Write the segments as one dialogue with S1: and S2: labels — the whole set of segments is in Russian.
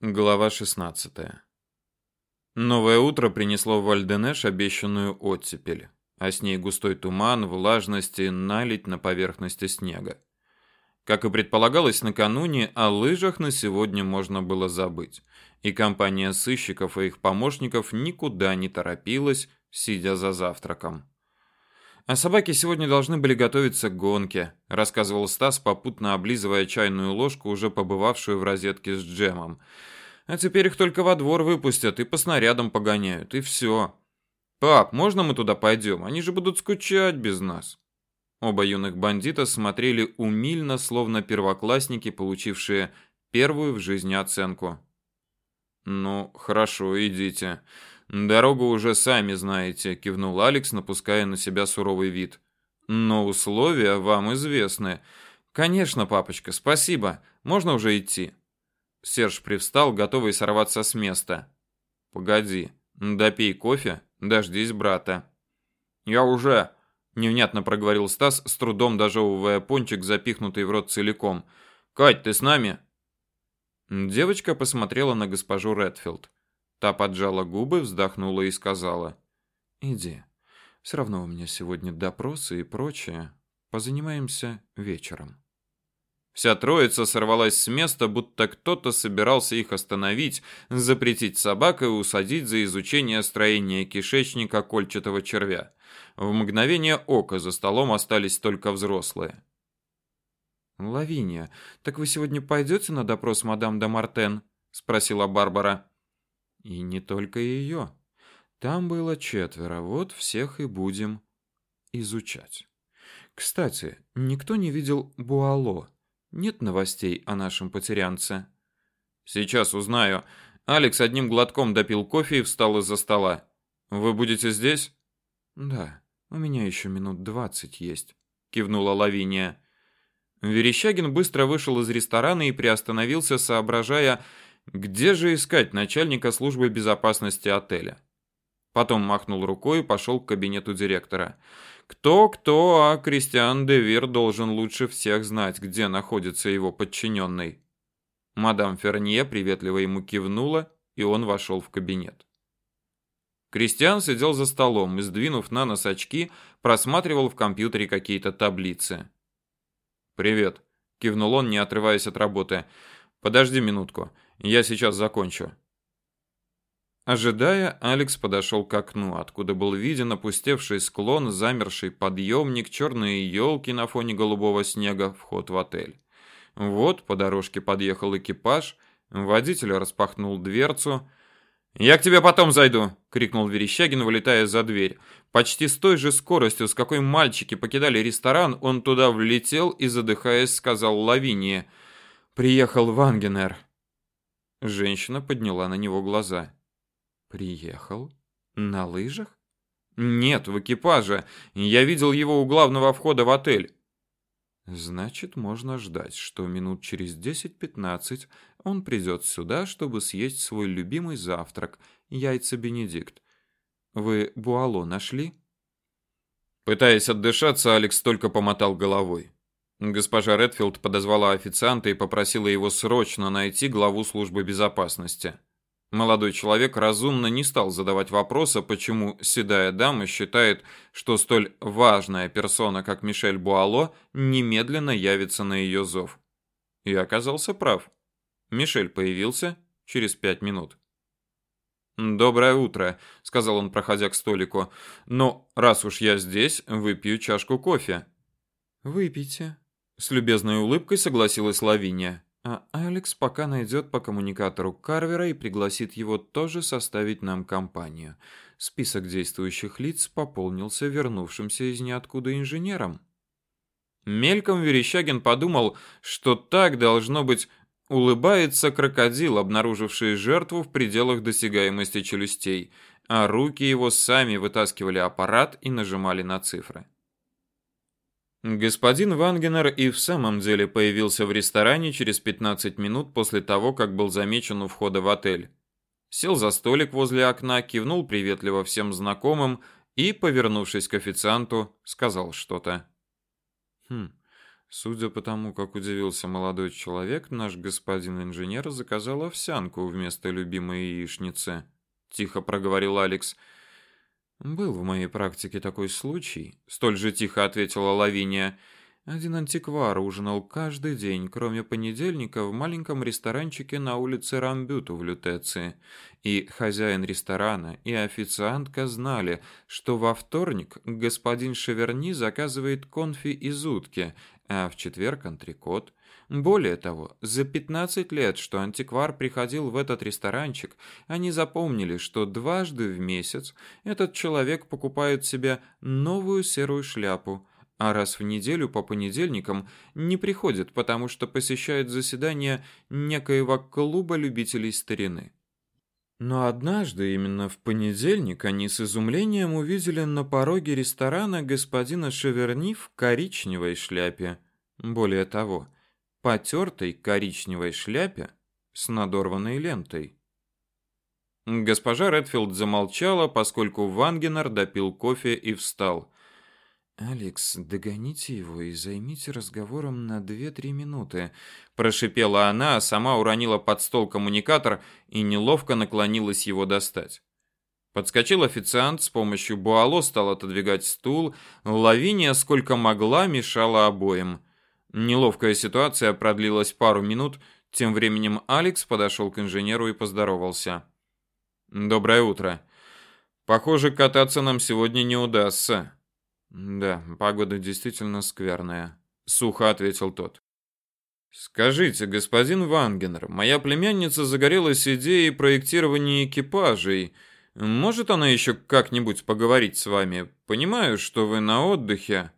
S1: Глава 16. Новое утро принесло в Вальденеш обещанную оттепель, а с ней густой туман, влажность и наледь на поверхности снега. Как и предполагалось накануне, о лыжах на сегодня можно было забыть, и компания сыщиков и их помощников никуда не торопилась, сидя за завтраком. А собаки сегодня должны были готовиться к гонке, рассказывал Стас, попутно облизывая чайную ложку, уже побывавшую в розетке с джемом. А теперь их только во двор выпустят и по снарядам погоняют, и все. Пап, можно мы туда пойдем? Они же будут скучать без нас. Оба юных бандита смотрели умильно, словно первоклассники, получившие первую в жизни оценку. Ну, хорошо, идите. Дорогу уже сами знаете, кивнул Алекс, напуская на себя суровый вид. Но условия вам известны. Конечно, папочка, спасибо. Можно уже идти. Серж привстал, готовый сорваться с места. Погоди, допей кофе, дождись брата. Я уже, невнятно проговорил Стас, с трудом дожевывая пончик, запихнутый в рот целиком. Кать, ты с нами? Девочка посмотрела на госпожу Редфилд. Та поджала губы, вздохнула и сказала: "Иди. Все равно у меня сегодня допросы и прочее. Позанимаемся вечером". Вся троица сорвалась с места, будто кто-то собирался их остановить, запретить собак и усадить за изучение строения кишечника кольчатого червя. В мгновение ока за столом остались только взрослые. Лавиния, так вы сегодня пойдете на допрос мадам де Мартен? спросила Барбара. И не только ее. Там было четверо, вот всех и будем изучать. Кстати, никто не видел Буало. Нет новостей о нашем потерянце. Сейчас узнаю. Алекс одним глотком допил кофе и встал из-за стола. Вы будете здесь? Да. У меня еще минут двадцать есть, кивнула Лавиния. Верещагин быстро вышел из ресторана и приостановился, соображая, где же искать начальника службы безопасности отеля. Потом махнул рукой и пошел к кабинету директора. Кто-кто, а Кристиан де Вир должен лучше всех знать, где находится его подчиненный. Мадам Фернье приветливо ему кивнула, и он вошел в кабинет. Кристиан сидел за столом и, сдвинув на нос очки, просматривал в компьютере какие-то таблицы. «Привет», — кивнул он, не отрываясь от работы. «Подожди минутку, я сейчас закончу». Ожидая, Алекс подошел к окну, откуда был виден опустевший склон, замерший подъемник, черные елки на фоне голубого снега, вход в отель. Вот по дорожке подъехал экипаж, водитель распахнул дверцу. «Я к тебе потом зайду!» — крикнул Верещагин, вылетая за дверь. Почти с той же скоростью, с какой мальчики покидали ресторан, он туда влетел и, задыхаясь, сказал Лавинии. «Приехал Вангенер». Женщина подняла на него глаза. Приехал на лыжах? Нет, в экипаже. Я видел его у главного входа в отель. Значит, можно ждать, что минут через 10-15 он придет сюда, чтобы съесть свой любимый завтрак яйца Бенедикт. Вы буало нашли? Пытаясь отдышаться, Алекс только помотал головой. Госпожа Редфилд подозвала официанта и попросила его срочно найти главу службы безопасности. Молодой человек разумно не стал задавать вопроса, почему седая дама считает, что столь важная персона, как Мишель Буало, немедленно явится на ее зов. И оказался прав. Мишель появился через пять минут. «Доброе утро», — сказал он, проходя к столику. «Но раз уж я здесь, выпью чашку кофе». «Выпейте», — с любезной улыбкой согласилась Лавиния. А Алекс пока найдет по коммуникатору Карвера и пригласит его тоже составить нам компанию. Список действующих лиц пополнился вернувшимся из ниоткуда инженером. Мельком Верещагин подумал, что так должно быть улыбается крокодил, обнаруживший жертву в пределах досягаемости челюстей, а руки его сами вытаскивали аппарат и нажимали на цифры. Господин Вангенер и в самом деле появился в ресторане через 15 минут после того, как был замечен у входа в отель. Сел за столик возле окна, кивнул приветливо всем знакомым и, повернувшись к официанту, сказал что-то. Хм. Судя по тому, как удивился молодой человек, наш господин инженер заказал овсянку вместо любимой яичницы. Тихо проговорил Алекс. Был в моей практике такой случай, столь же тихо ответила Лавиния. Один антиквар ужинал каждый день, кроме понедельника, в маленьком ресторанчике на улице Рамбюту в Лютеции. И хозяин ресторана, и официантка знали, что во вторник господин Шеверни заказывает конфи из утки, а в четверг антрикот. Более того, за 15 лет, что антиквар приходил в этот ресторанчик, они запомнили, что дважды в месяц этот человек покупает себе новую серую шляпу, а раз в неделю по понедельникам не приходит, потому что посещает заседания некоего клуба любителей старины. Но однажды, именно в понедельник, они с изумлением увидели на пороге ресторана господина Шеверни в коричневой шляпе. Более того, потертой коричневой шляпе с надорванной лентой. Госпожа Редфилд замолчала, поскольку Вангенер допил кофе и встал. «Алекс, догоните его и займите разговором на две-три минуты», – прошипела она, а сама уронила под стол коммуникатор и неловко наклонилась его достать. Подскочил официант, с помощью буало стал отодвигать стул, Лавиния сколько могла мешала обоим. Неловкая ситуация продлилась пару минут, тем временем Алекс подошел к инженеру и поздоровался. «Доброе утро. Похоже, кататься нам сегодня не удастся». Да, погода действительно скверная, сухо ответил тот. Скажите, господин Вангенер, моя племянница загорелась идеей проектирования экипажей. Может она еще как-нибудь поговорить с вами? Понимаю, что вы на отдыхе.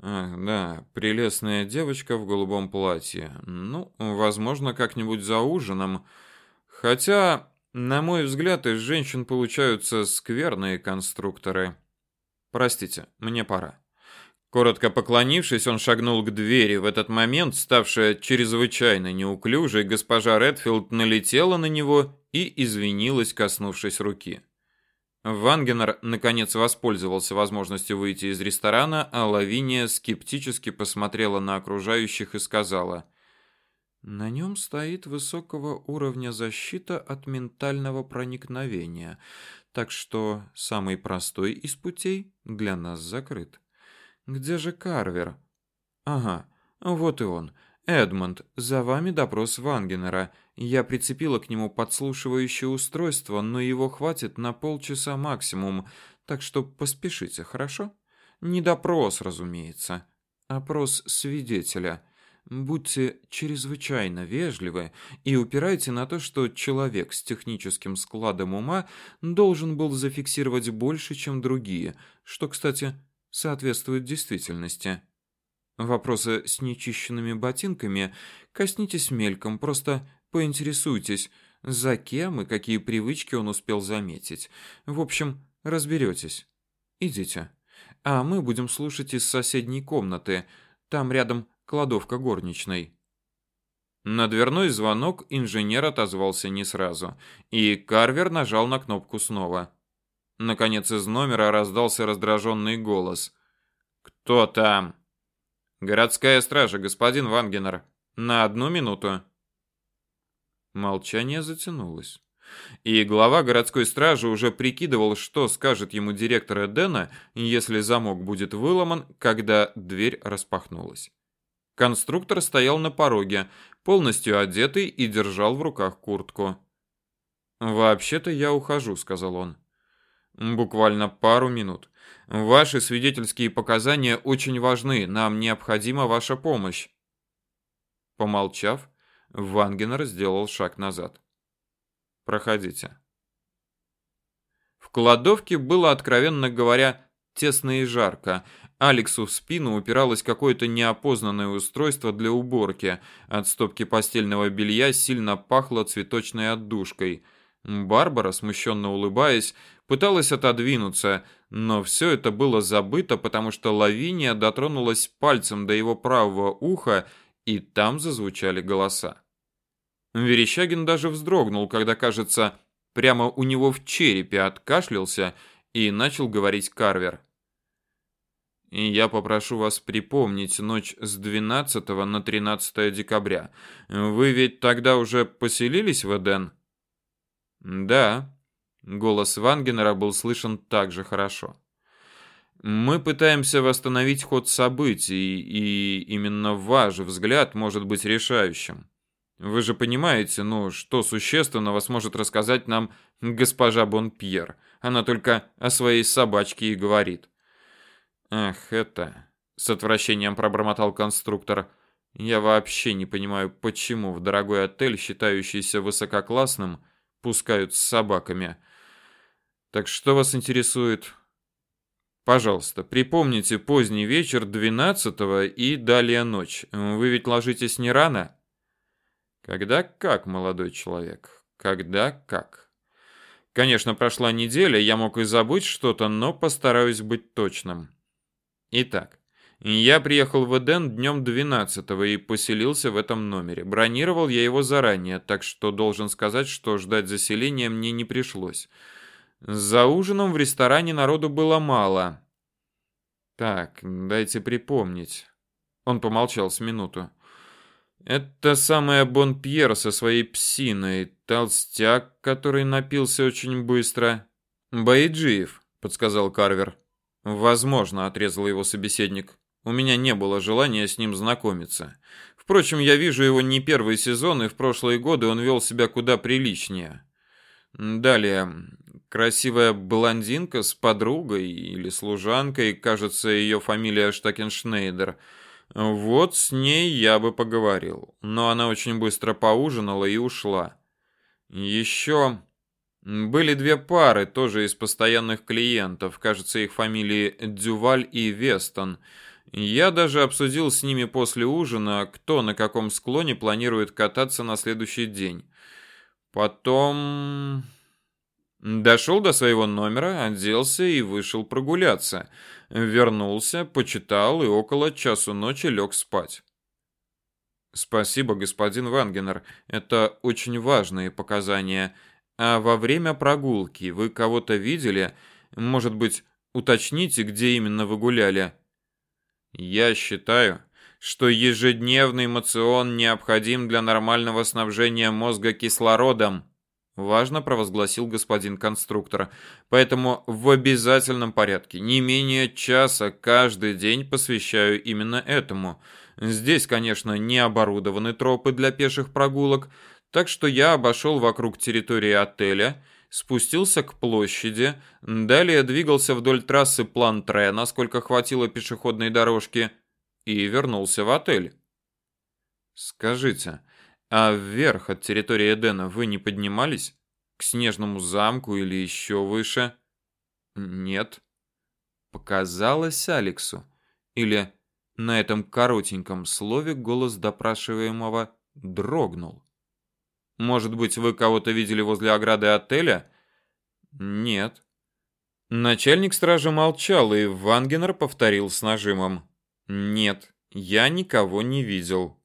S1: Ах, да, прелестная девочка в голубом платье. Ну, возможно, как-нибудь за ужином. Хотя, на мой взгляд, из женщин получаются скверные конструкторы. Простите, мне пора. Коротко поклонившись, он шагнул к двери. В этот момент, ставшая чрезвычайно неуклюжей, госпожа Редфилд налетела на него и извинилась, коснувшись руки. Вангенер наконец воспользовался возможностью выйти из ресторана, а Лавиния скептически посмотрела на окружающих и сказала: "На нем стоит высокого уровня защита от ментального проникновения так что самый простой из путей для нас закрыт. Где же Карвер? Ага, вот и он. Эдмонд, за вами допрос Вангенера. Я прицепила к нему подслушивающее устройство, но его хватит на полчаса максимум, так что поспешите, хорошо? Не допрос, разумеется, опрос свидетеля. Будьте чрезвычайно вежливы и упирайте на то, что человек с техническим складом ума должен был зафиксировать больше, чем другие, что, кстати, соответствует действительности. Вопросы с нечищенными ботинками коснитесь мельком, просто поинтересуйтесь, за кем и какие привычки он успел заметить. В общем, разберетесь. Идите. А мы будем слушать из соседней комнаты. Там рядом кладовка горничной. На дверной звонок инженер отозвался не сразу, и Карвер нажал на кнопку снова. Наконец из номера раздался раздраженный голос. «Кто там?» «Городская стража, господин Вангенер. На одну минуту». Молчание затянулось. И глава городской стражи уже прикидывал, что скажет ему директор Эдена, если замок будет выломан, когда дверь распахнулась. Конструктор стоял на пороге, полностью одетый и держал в руках куртку. «Вообще-то я ухожу», — сказал он. «Буквально пару минут. Ваши свидетельские показания очень важны, нам необходима ваша помощь». Помолчав, Вангенер сделал шаг назад. «Проходите». В кладовке было, откровенно говоря, тесно и жарко, Алексу в спину упиралось какое-то неопознанное устройство для уборки. От стопки постельного белья сильно пахло цветочной отдушкой. Барбара, смущенно улыбаясь, пыталась отодвинуться, но все это было забыто, потому что Лавиния дотронулась пальцем до его правого уха, и там зазвучали голоса. Верещагин даже вздрогнул, когда, кажется, прямо у него в черепе откашлялся и начал говорить Карвер. И я попрошу вас припомнить ночь с 12 на 13 декабря. Вы ведь тогда уже поселились в Эден? Да. Голос Вангенера был слышен так же хорошо. Мы пытаемся восстановить ход событий, и именно ваш взгляд может быть решающим. Вы же понимаете, ну, что существенного сможет рассказать нам госпожа Бонпьер. Она только о своей собачке и говорит. Ах, это... С отвращением пробормотал конструктор. Я вообще не понимаю, почему в дорогой отель, считающийся высококлассным, пускают с собаками. Так что вас интересует? Пожалуйста, припомните поздний вечер 12 и далее ночь. Вы ведь ложитесь не рано? Когда как, молодой человек? Когда как? Конечно, прошла неделя, я мог и забыть что-то, но постараюсь быть точным. Итак, я приехал в Эден днем 12 и поселился в этом номере. Бронировал я его заранее, так что должен сказать, что ждать заселения мне не пришлось. За ужином в ресторане народу было мало. Так, дайте припомнить. Он помолчал с минуту. Это самая Бон-Пьер со своей псиной, толстяк, который напился очень быстро. Баиджиев, подсказал Карвер. Возможно, отрезал его собеседник. У меня не было желания с ним знакомиться. Впрочем, я вижу его не первый сезон, и в прошлые годы он вел себя куда приличнее. Далее, красивая блондинка с подругой или служанкой, кажется, ее фамилия Штакеншнейдер – вот с ней я бы поговорил, но она очень быстро поужинала и ушла. Еще были две пары, тоже из постоянных клиентов, кажется, их фамилии Дюваль и Вестон. Я даже обсудил с ними после ужина, кто на каком склоне планирует кататься на следующий день. Потом дошел до своего номера, оделся и вышел прогуляться. Вернулся, почитал и около часу ночи лег спать. Спасибо, господин Вангенер. Это очень важные показания. А во время прогулки вы кого-то видели? Может быть, уточните, где именно вы гуляли? Я считаю, что ежедневный мацион необходим для нормального снабжения мозга кислородом. Важно провозгласил господин конструктор. Поэтому в обязательном порядке, не менее часа каждый день посвящаю именно этому. Здесь, конечно, не оборудованы тропы для пеших прогулок, так что я обошел вокруг территории отеля, спустился к площади, далее двигался вдоль трассы Плантре, насколько хватило пешеходной дорожки, и вернулся в отель. Скажите, а вверх от территории Эдена вы не поднимались? К снежному замку или еще выше? Нет. Показалось Алексу. Или на этом коротеньком слове голос допрашиваемого дрогнул. Может быть, вы кого-то видели возле ограды отеля? Нет. Начальник стражи молчал, и Вангенер повторил с нажимом. Нет, я никого не видел.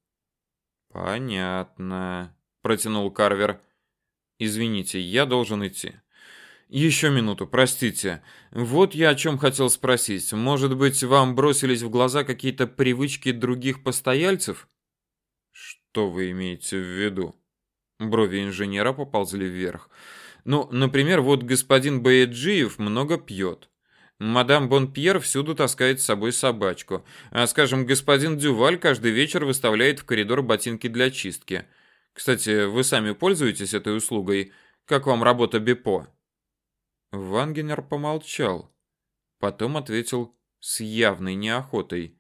S1: Понятно, протянул Карвер. Извините, я должен идти. Еще минуту, простите. Вот я о чем хотел спросить. Может быть, вам бросились в глаза какие-то привычки других постояльцев? Что вы имеете в виду? Брови инженера поползли вверх. Ну, например, вот господин Баеджиев много пьет. Мадам Бонпьер всюду таскает с собой собачку, а, скажем, господин Дюваль каждый вечер выставляет в коридор ботинки для чистки. Кстати, вы сами пользуетесь этой услугой? Как вам работа Бепо? Вангенер помолчал, потом ответил с явной неохотой.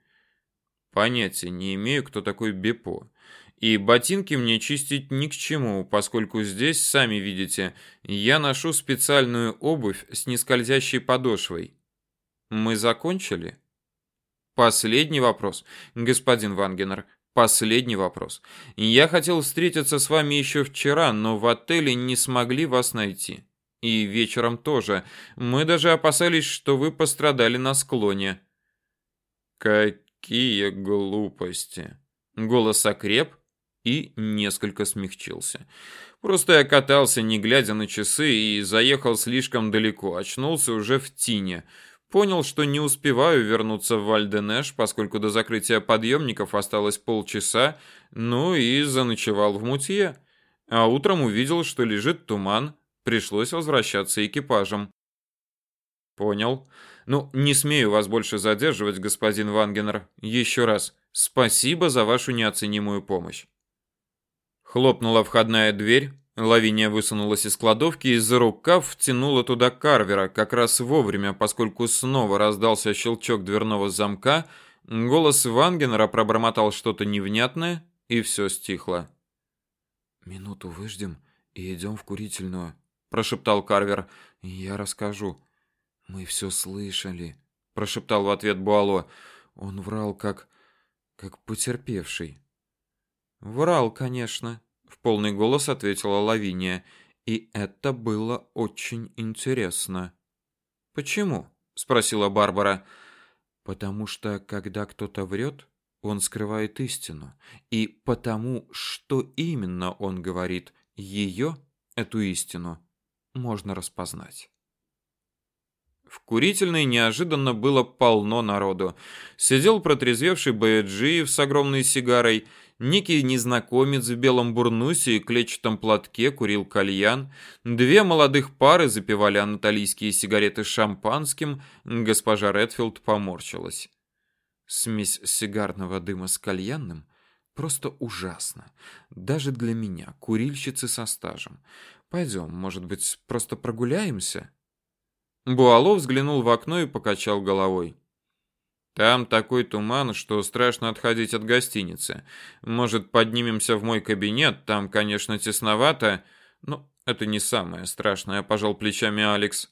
S1: Понятия не имею, кто такой Бепо. И ботинки мне чистить ни к чему, поскольку здесь, сами видите, я ношу специальную обувь с нескользящей подошвой. Мы закончили? Последний вопрос, господин Вангенер. Последний вопрос. Я хотел встретиться с вами еще вчера, но в отеле не смогли вас найти. И вечером тоже. Мы даже опасались, что вы пострадали на склоне. Какие глупости. Голос окреп и несколько смягчился. Просто я катался, не глядя на часы, и заехал слишком далеко. Очнулся уже в Тине. Понял, что не успеваю вернуться в Вальденеш, поскольку до закрытия подъемников осталось полчаса, ну и заночевал в мутье. А утром увидел, что лежит туман, пришлось возвращаться экипажем. Понял. Ну, не смею вас больше задерживать, господин Вангенер. Еще раз спасибо за вашу неоценимую помощь. Хлопнула входная дверь, Лавиния высунулась из кладовки и за рукав втянула туда Карвера, как раз вовремя, поскольку снова раздался щелчок дверного замка, голос Вангенера пробормотал что-то невнятное, и все стихло.
S2: «Минуту выждем и идем в курительную», — прошептал Карвер. «Я расскажу». «Мы все слышали», — прошептал в ответ Буало. «Он врал, как... как потерпевший».
S1: «Врал, конечно», в полный голос ответила Лавиния, и это было очень интересно. Почему? спросила Барбара.
S2: Потому что когда кто-то врет, он скрывает истину, и потому, что именно он говорит, ее, эту истину, можно распознать.
S1: В курительной неожиданно было полно народу. Сидел протрезвевший Баэджиев с огромной сигарой Некий незнакомец в белом бурнусе и клетчатом платке курил кальян. Две молодых пары запивали анатолийские сигареты шампанским. Госпожа Редфилд поморщилась.
S2: Смесь сигарного дыма с кальянным просто ужасно. Даже для меня, курильщицы со стажем. Пойдем, может быть, просто прогуляемся?
S1: Буало взглянул в окно и покачал головой. Там такой туман, что страшно отходить от гостиницы. Может, поднимемся в мой кабинет? Там, конечно, тесновато, но это не самое страшное, пожал плечами Алекс.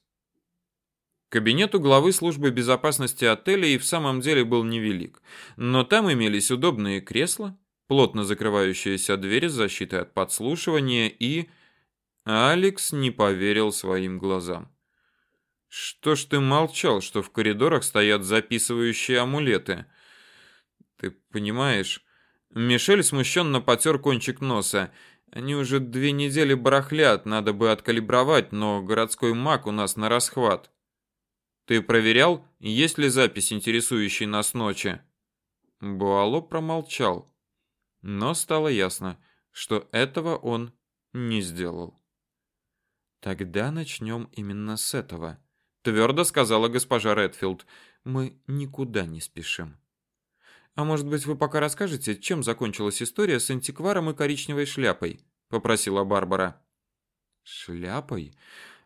S1: Кабинет у главы службы безопасности отеля и в самом деле был невелик, но там имелись удобные кресла, плотно закрывающиеся двери с защитой от подслушивания и Алекс не поверил своим глазам. Что ж ты молчал, что в коридорах стоят записывающие амулеты? Ты понимаешь? Мишель смущенно потер кончик носа. Они уже две недели барахлят, надо бы откалибровать, но городской маг у нас на расхват. Ты проверял, есть ли запись, интересующей нас ночи? Буало промолчал. Но стало ясно, что этого он не сделал.
S2: Тогда начнем именно с этого
S1: твердо сказала госпожа Редфилд.
S2: Мы никуда не спешим.
S1: А может быть, вы пока расскажете, чем закончилась история с антикваром и коричневой шляпой? попросила Барбара.
S2: Шляпой?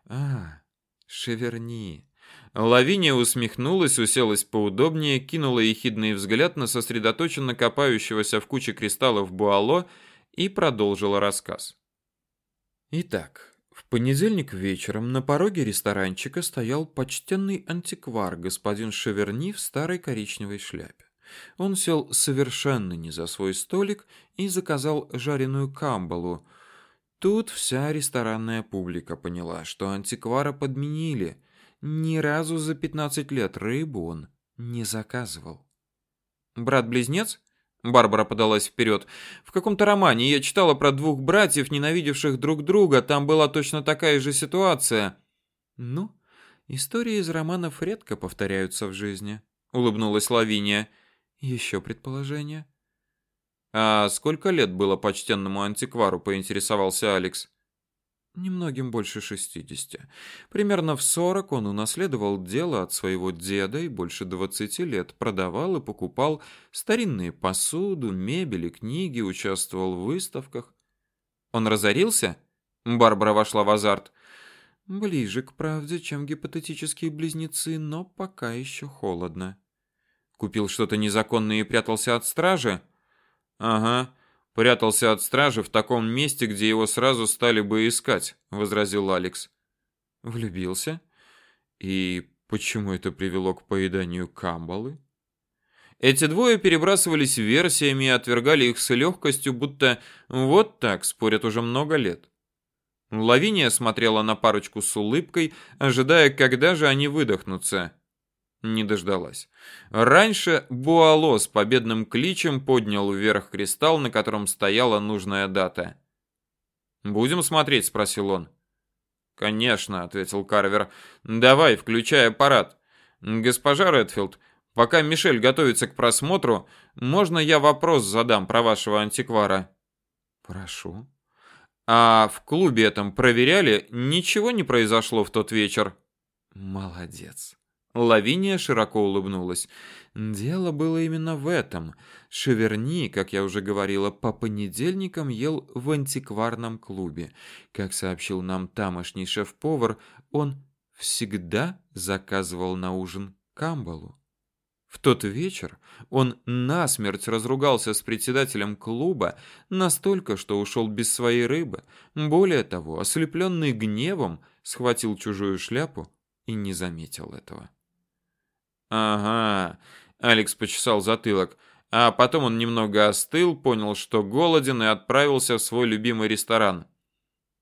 S2: А, шеверни.
S1: Лавиния усмехнулась, уселась поудобнее, кинула ехидный взгляд на сосредоточенно копающегося в куче кристаллов Буало и продолжила рассказ.
S2: Итак, понедельник вечером на пороге ресторанчика стоял почтенный антиквар господин Шеверни в старой коричневой шляпе. Он сел совершенно не за свой столик и заказал жареную камбалу. Тут вся ресторанная публика поняла, что антиквара подменили. Ни разу за 15 лет рыбу он не заказывал.
S1: Брат-близнец? Барбара подалась вперед. В каком-то романе я читала про двух братьев, ненавидевших друг друга. Там была точно такая же ситуация.
S2: Ну, истории из романов редко повторяются в жизни,
S1: улыбнулась Лавиния.
S2: Еще предположение?
S1: А сколько лет было почтенному антиквару, поинтересовался Алекс.
S2: Немногим больше шестидесяти. Примерно в сорок он унаследовал дело от своего деда и больше двадцати лет продавал и покупал старинные посуду, мебель и книги, участвовал в выставках.
S1: Он разорился? Барбара вошла в азарт.
S2: Ближе к правде, чем гипотетические близнецы, но пока еще холодно.
S1: Купил что-то незаконное и прятался от стражи? Ага. Прятался от стражи в таком месте, где его сразу стали бы искать, возразил Алекс.
S2: Влюбился? И почему это привело к поеданию камбалы?
S1: Эти двое перебрасывались версиями и отвергали их с легкостью, будто вот так спорят уже много лет. Лавиния смотрела на парочку с улыбкой, ожидая, когда же они выдохнутся не дождалась. Раньше Буало с победным кличем поднял вверх кристалл, на котором стояла нужная дата. «Будем смотреть?» – спросил он. «Конечно», – ответил Карвер. «Давай, включай аппарат. Госпожа Редфилд, пока Мишель готовится к просмотру, можно я вопрос задам про вашего антиквара?
S2: Прошу.
S1: А в клубе этом проверяли, ничего не произошло в тот вечер.
S2: Молодец.
S1: Лавиния широко улыбнулась.
S2: Дело было именно в этом. Шеверни, как я уже говорила, по понедельникам ел в антикварном клубе. Как сообщил нам тамошний шеф-повар, он всегда заказывал на ужин камбалу. В тот вечер он насмерть разругался с председателем клуба настолько, что ушел без своей рыбы. Более того, ослепленный гневом, схватил чужую шляпу и не заметил этого.
S1: Ага, Алекс почесал затылок, а потом он немного остыл, понял, что голоден и отправился в свой любимый ресторан.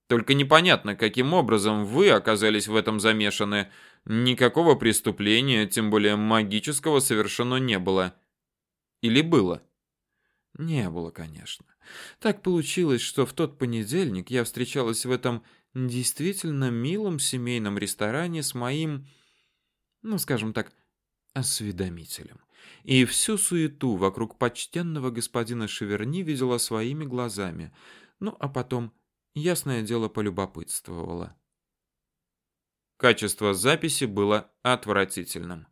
S1: Только непонятно, каким образом вы оказались в этом замешаны. Никакого преступления, тем более магического, совершено не было. Или было?
S2: Не было, конечно. Так получилось, что в тот понедельник я встречалась в этом действительно милом семейном ресторане с моим, ну, скажем так, осведомителем. И всю суету вокруг почтенного господина Шеверни видела своими глазами. Ну, а потом, ясное дело, полюбопытствовала.
S1: Качество записи было отвратительным.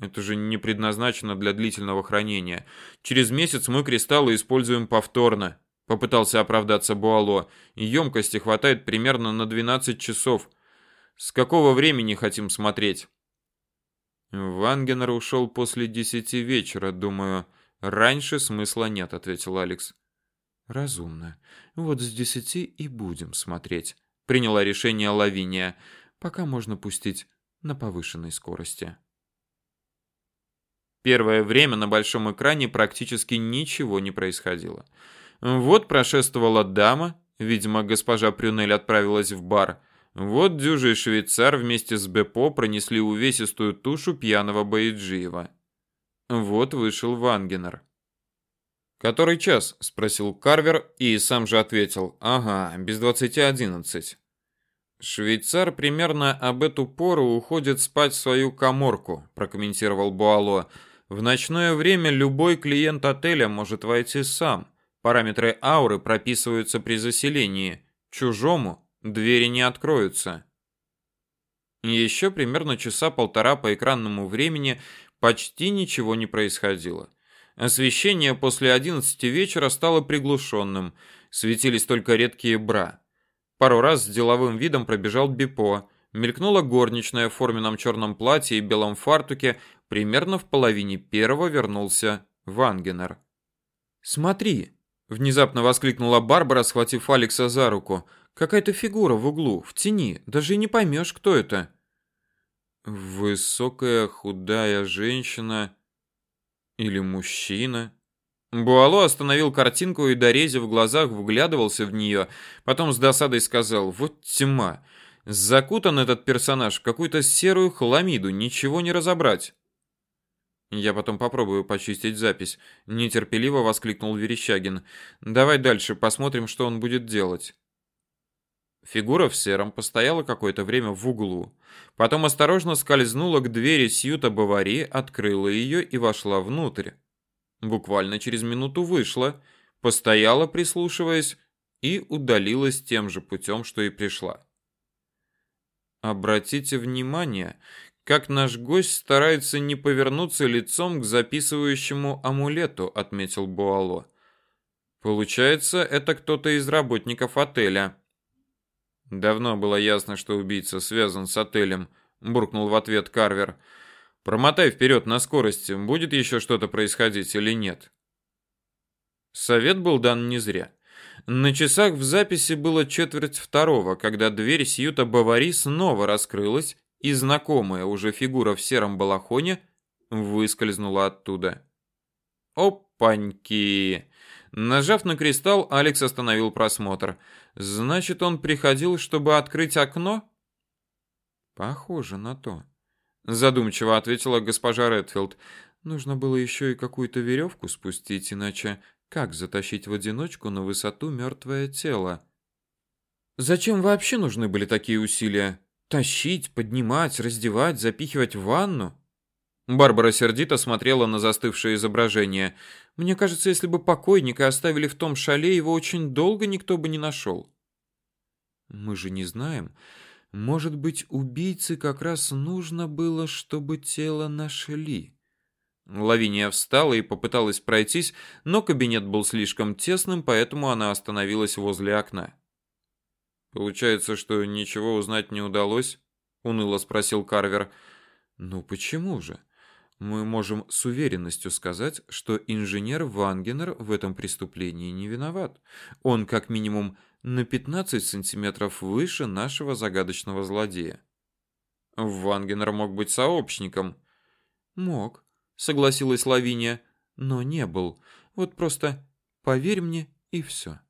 S1: Это же не предназначено для длительного хранения. Через месяц мы кристаллы используем повторно. Попытался оправдаться Буало. Емкости хватает примерно на 12 часов. С какого времени хотим смотреть?
S2: Вангенер ушел после десяти вечера, думаю. Раньше смысла нет, ответил Алекс. Разумно. Вот с десяти и будем смотреть. Приняла решение Лавиния. Пока можно пустить на повышенной скорости.
S1: Первое время на большом экране практически ничего не происходило. Вот прошествовала дама, видимо, госпожа Прюнель отправилась в бар. Вот дюжий швейцар вместе с Бепо пронесли увесистую тушу пьяного Баиджиева. Вот вышел Вангенер. «Который час?» – спросил Карвер и сам же ответил. «Ага, без двадцати одиннадцать». «Швейцар примерно об эту пору уходит спать в свою коморку», – прокомментировал Буало. «В ночное время любой клиент отеля может войти сам. Параметры ауры прописываются при заселении. Чужому двери не откроются. Еще примерно часа полтора по экранному времени почти ничего не происходило. Освещение после 11 вечера стало приглушенным, светились только редкие бра. Пару раз с деловым видом пробежал Бипо, мелькнула горничная в форменном черном платье и белом фартуке, примерно в половине первого вернулся Вангенер.
S2: «Смотри!» – внезапно воскликнула Барбара, схватив Алекса за руку – Какая-то фигура в углу, в тени, даже и не поймешь, кто это.
S1: Высокая, худая женщина или мужчина. Буало остановил картинку и дорезив в глазах вглядывался в нее, потом с досадой сказал: "Вот тьма. Закутан этот персонаж в какую-то серую хламиду, ничего не разобрать". Я потом попробую почистить запись, нетерпеливо воскликнул Верещагин. Давай дальше посмотрим, что он будет делать. Фигура в сером постояла какое-то время в углу, потом осторожно скользнула к двери Сьюта Бавари, открыла ее и вошла внутрь. Буквально через минуту вышла, постояла, прислушиваясь, и удалилась тем же путем, что и пришла. Обратите внимание, как наш гость старается не повернуться лицом к записывающему амулету, отметил Буало. Получается, это кто-то из работников отеля. Давно было ясно, что убийца связан с отелем, буркнул в ответ Карвер. Промотай вперед на скорости, будет еще что-то происходить или нет. Совет был дан не зря. На часах в записи было четверть второго, когда дверь Сьюта Бавари снова раскрылась, и знакомая уже фигура в сером балахоне выскользнула оттуда. Опаньки! Нажав на кристалл, Алекс остановил просмотр. Значит, он приходил, чтобы открыть окно?
S2: Похоже на то. Задумчиво ответила госпожа Редфилд. Нужно было еще и какую-то веревку спустить, иначе как затащить в одиночку на высоту мертвое тело?
S1: Зачем вообще нужны были такие усилия?
S2: Тащить, поднимать, раздевать, запихивать в ванну?
S1: Барбара сердито смотрела на застывшее изображение.
S2: Мне кажется, если бы покойника оставили в том шале, его очень долго никто бы не нашел. Мы же не знаем. Может быть, убийце как раз нужно было, чтобы тело нашли.
S1: Лавиния встала и попыталась пройтись, но кабинет был слишком тесным, поэтому она остановилась возле окна. Получается, что ничего узнать не удалось? уныло спросил Карвер.
S2: Ну почему же? Мы можем с уверенностью сказать, что инженер Вангенер в этом преступлении не виноват. Он как минимум на 15 сантиметров выше нашего загадочного злодея.
S1: Вангенер мог быть сообщником.
S2: Мог, согласилась Лавиния, но не был. Вот просто поверь мне и все.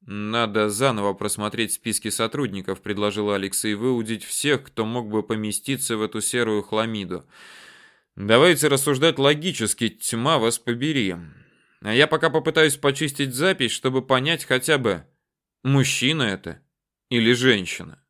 S1: Надо заново просмотреть списки сотрудников, предложил Алекс, и выудить всех, кто мог бы поместиться в эту серую хламиду. Давайте рассуждать логически, тьма вас побери. А я пока попытаюсь почистить запись, чтобы понять хотя бы, мужчина это или женщина.